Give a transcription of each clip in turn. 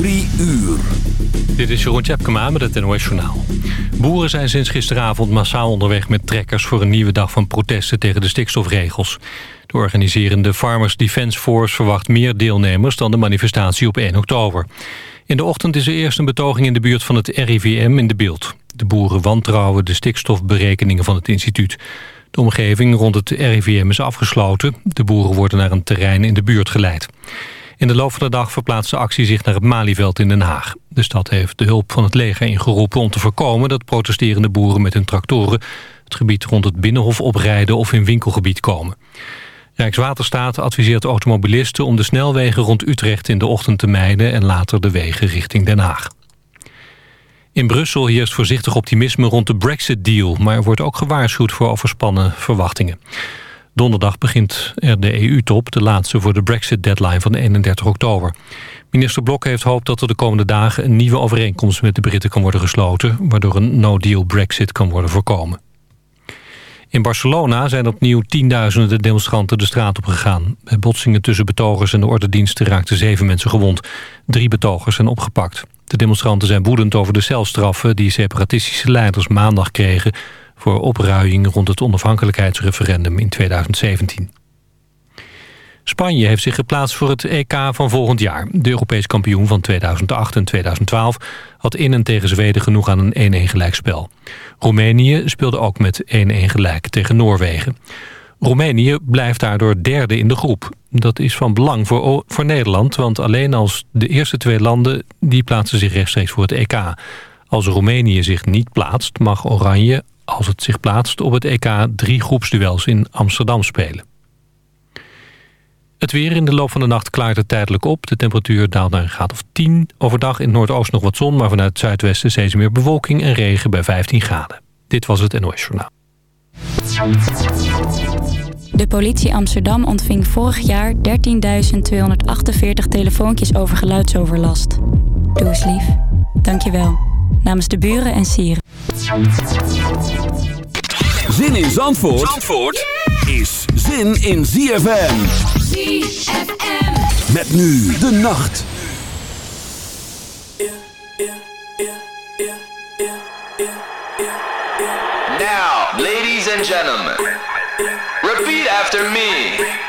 Drie uur. Dit is Jeroen Tjepkema met het NOS. Boeren zijn sinds gisteravond massaal onderweg met trekkers... voor een nieuwe dag van protesten tegen de stikstofregels. De organiserende Farmers Defence Force verwacht meer deelnemers... dan de manifestatie op 1 oktober. In de ochtend is er eerst een betoging in de buurt van het RIVM in de beeld. De boeren wantrouwen de stikstofberekeningen van het instituut. De omgeving rond het RIVM is afgesloten. De boeren worden naar een terrein in de buurt geleid. In de loop van de dag verplaatst de actie zich naar het Malieveld in Den Haag. De stad heeft de hulp van het leger ingeroepen om te voorkomen... dat protesterende boeren met hun tractoren het gebied rond het Binnenhof oprijden... of in winkelgebied komen. Rijkswaterstaat adviseert automobilisten om de snelwegen rond Utrecht in de ochtend te mijden... en later de wegen richting Den Haag. In Brussel heerst voorzichtig optimisme rond de Brexit-deal... maar er wordt ook gewaarschuwd voor overspannen verwachtingen. Donderdag begint er de EU-top, de laatste voor de Brexit-deadline van 31 oktober. Minister Blok heeft hoop dat er de komende dagen een nieuwe overeenkomst met de Britten kan worden gesloten, waardoor een no-deal Brexit kan worden voorkomen. In Barcelona zijn opnieuw tienduizenden demonstranten de straat op gegaan. Bij botsingen tussen betogers en de ordendiensten raakten zeven mensen gewond. Drie betogers zijn opgepakt. De demonstranten zijn woedend over de celstraffen die separatistische leiders maandag kregen voor opruiing rond het onafhankelijkheidsreferendum in 2017. Spanje heeft zich geplaatst voor het EK van volgend jaar. De Europees kampioen van 2008 en 2012 had in en tegen Zweden genoeg aan een 1-1 gelijkspel. Roemenië speelde ook met 1-1 gelijk tegen Noorwegen. Roemenië blijft daardoor derde in de groep. Dat is van belang voor, voor Nederland, want alleen als de eerste twee landen... die plaatsen zich rechtstreeks voor het EK. Als Roemenië zich niet plaatst, mag Oranje als het zich plaatst op het EK drie groepsduels in Amsterdam spelen. Het weer in de loop van de nacht klaart het tijdelijk op. De temperatuur daalt naar een graad of 10. Overdag in het noordoosten nog wat zon, maar vanuit het zuidwesten steeds meer bewolking en regen bij 15 graden. Dit was het NOS Journaal. De politie Amsterdam ontving vorig jaar 13.248 telefoontjes over geluidsoverlast. Doe eens lief. Dank je wel. Namens de buren en sieren. Zin in Zandvoort, Zandvoort is zin in ZFM. ZFM. Met nu de nacht. Now, ladies and gentlemen, repeat after me.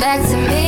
back to me.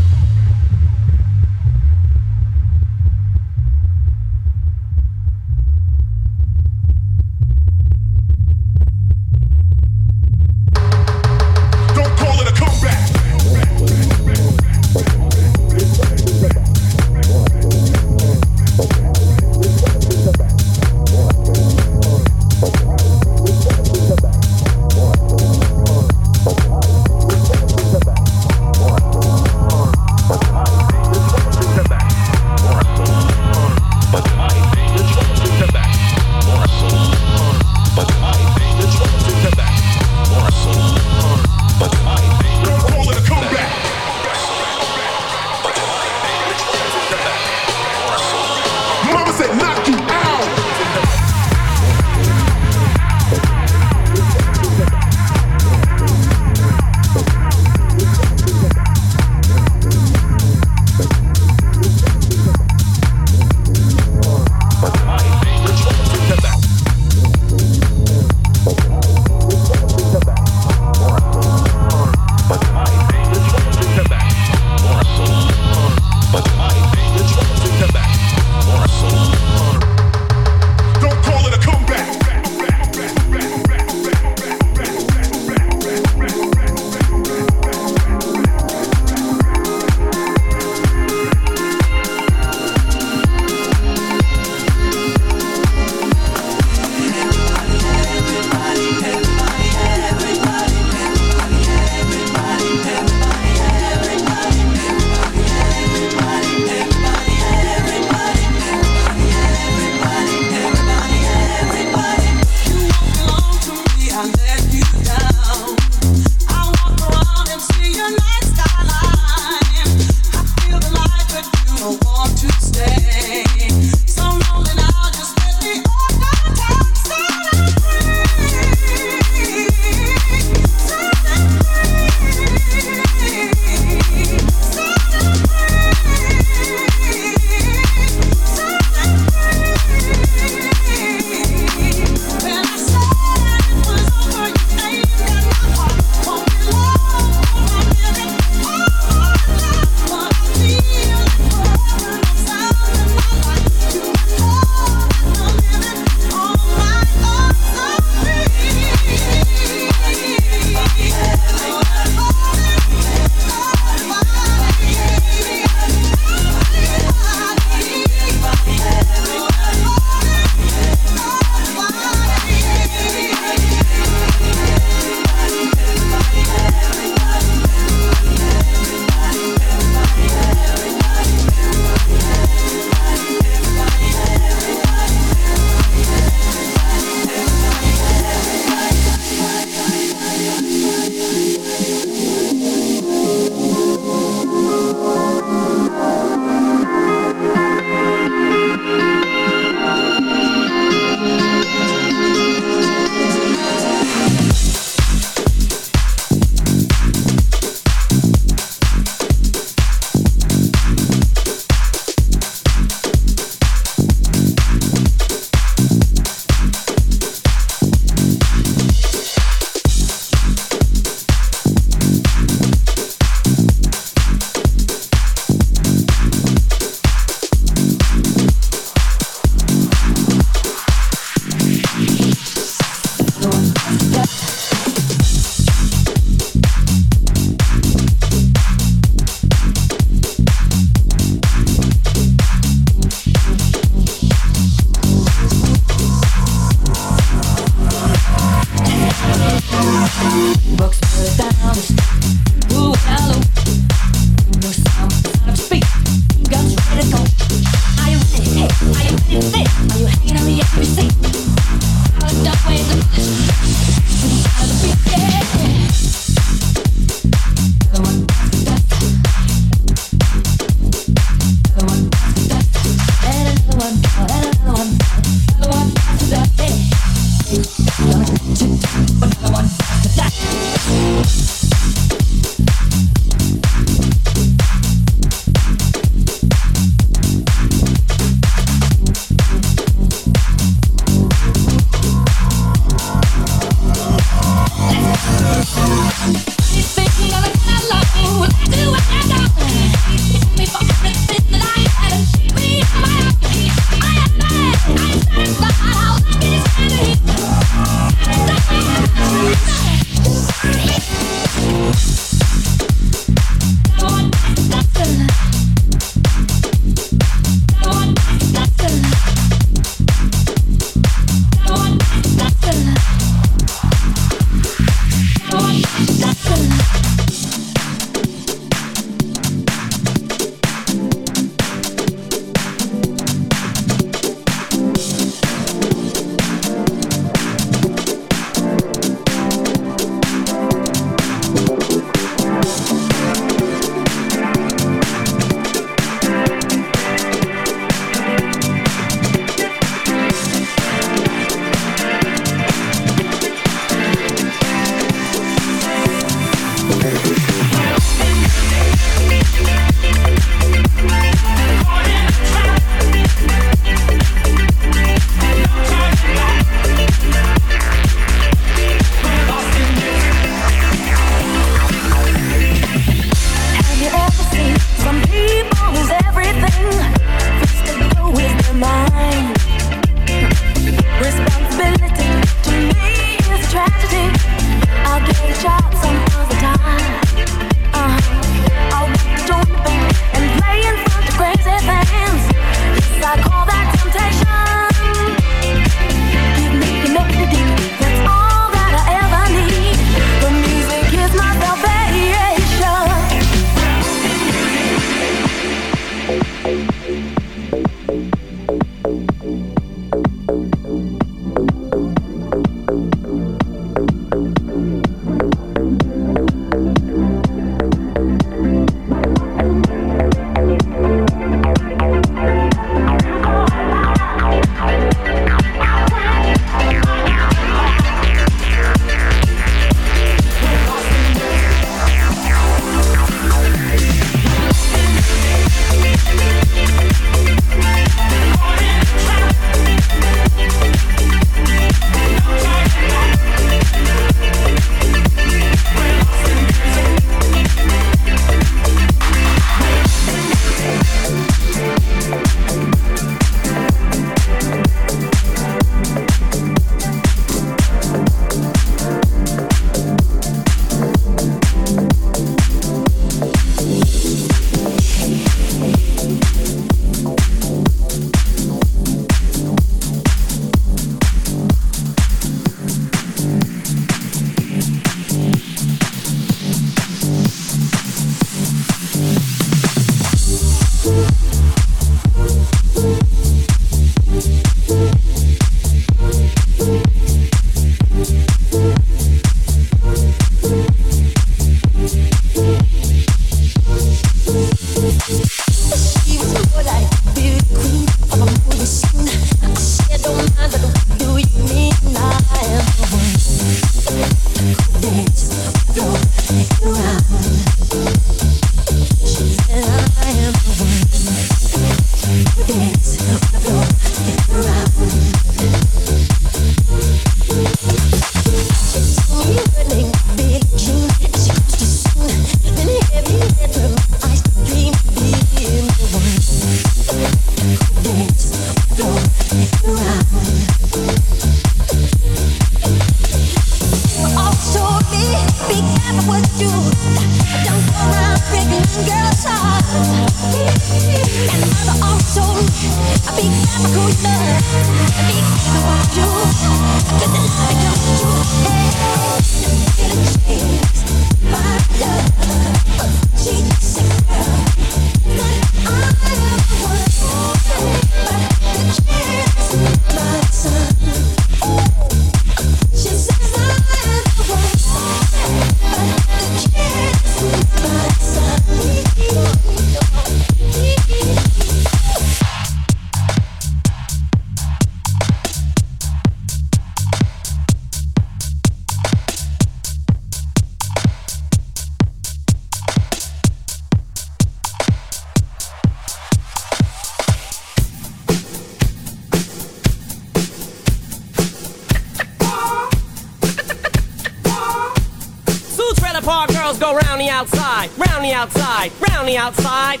Girls go round the outside, round the outside, round the outside.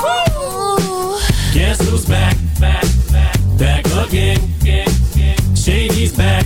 Ooh. Guess who's back, back, back, back again? Shady's back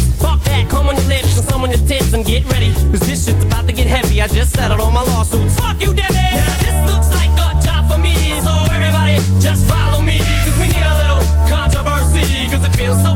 back, comb on your lips and some on your tits and get ready. Cause this shit's about to get heavy. I just settled all my lawsuits. Fuck you, Debbie! Now this looks like a job for me. So everybody just follow me. Cause we need a little controversy. Cause it feels so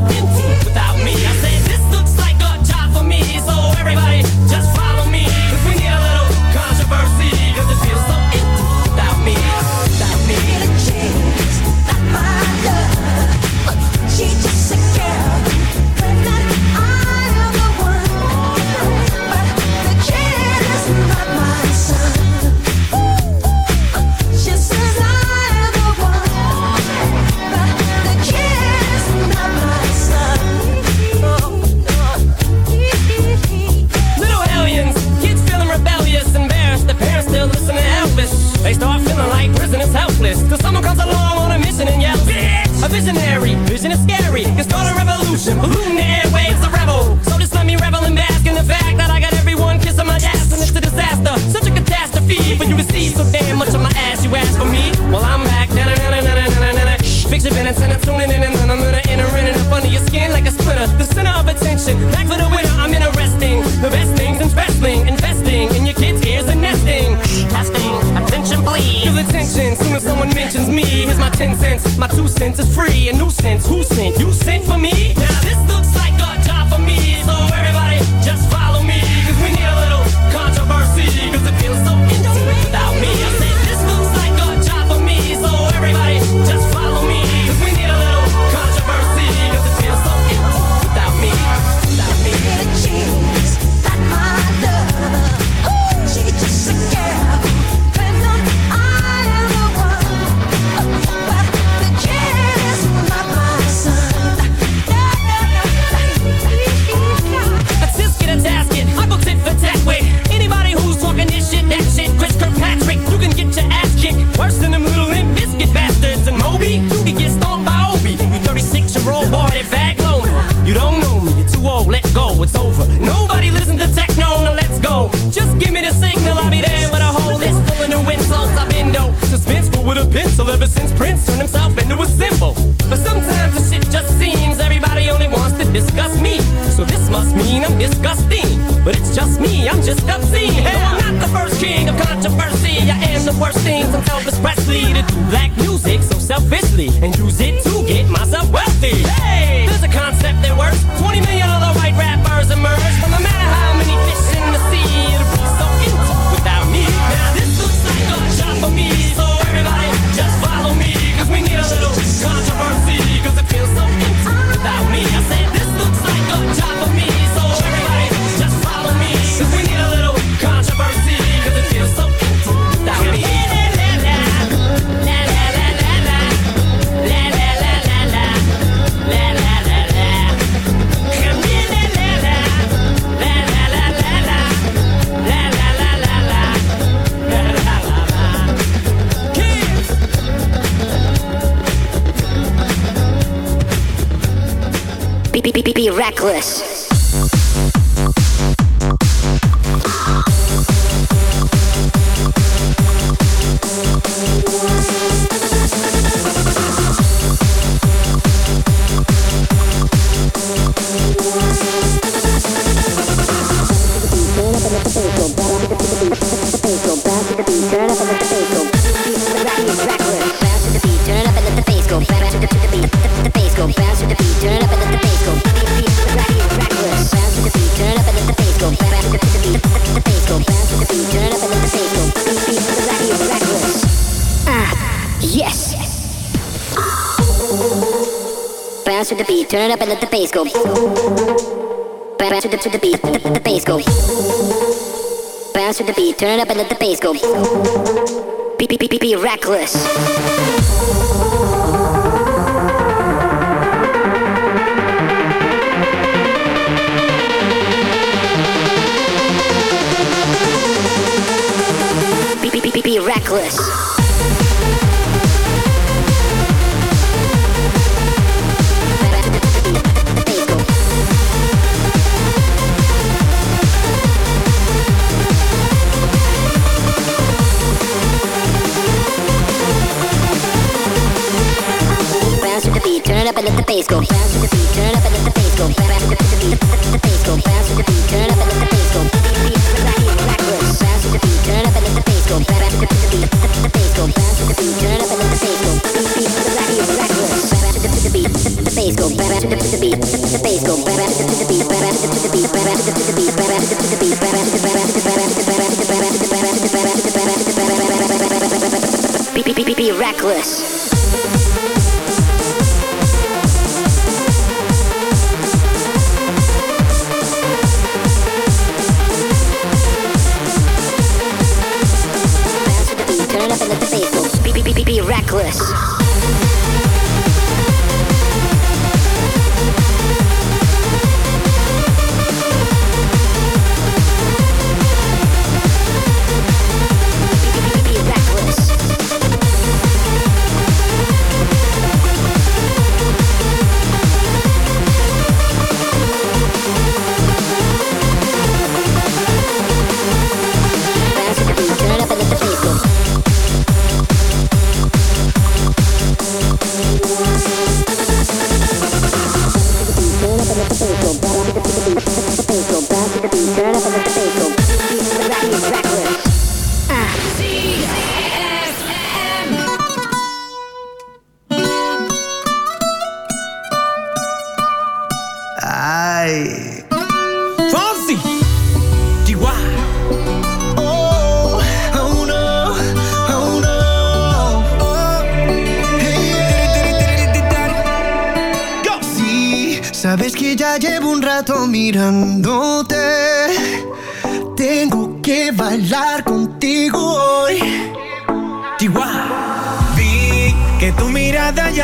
Cliss. Turn it up and let the bass go. Bounce to the, to the beat, the, the, the bass go. Bounce to the beat, turn it up and let the bass go. Be, be, be, be, be reckless. Be, be, be, be, be reckless. Up and let the bass go. Bounce to the beat, turn up and let the bass go. Bounce to the, beat, the, bass go. Turn up and let the bass go. Bounce to the beat, turn up and let the bass go. Bounce to the, beat, the, bass go. Turn up and let the bass go. Bounce to the, beat, the, bass go. Bounce to the, beat, the, bass go. Bounce Bliss.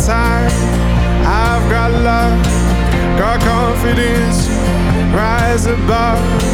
Time, I've got love, got confidence, rise above.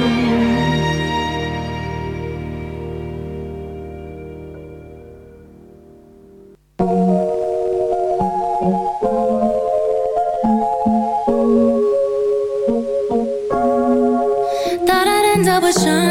wish I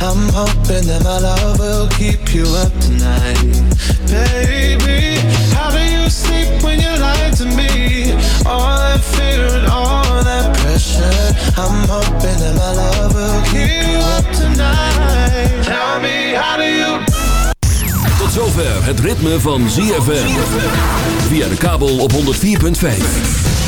I'm hoping that my love will keep you up tonight. Baby, how do you sleep when you lie to me? All that fear all that pressure. I'm hoping that my love will keep you up tonight. Tell me, how do you. Tot zover het ritme van ZFM. Via de kabel op 104.5.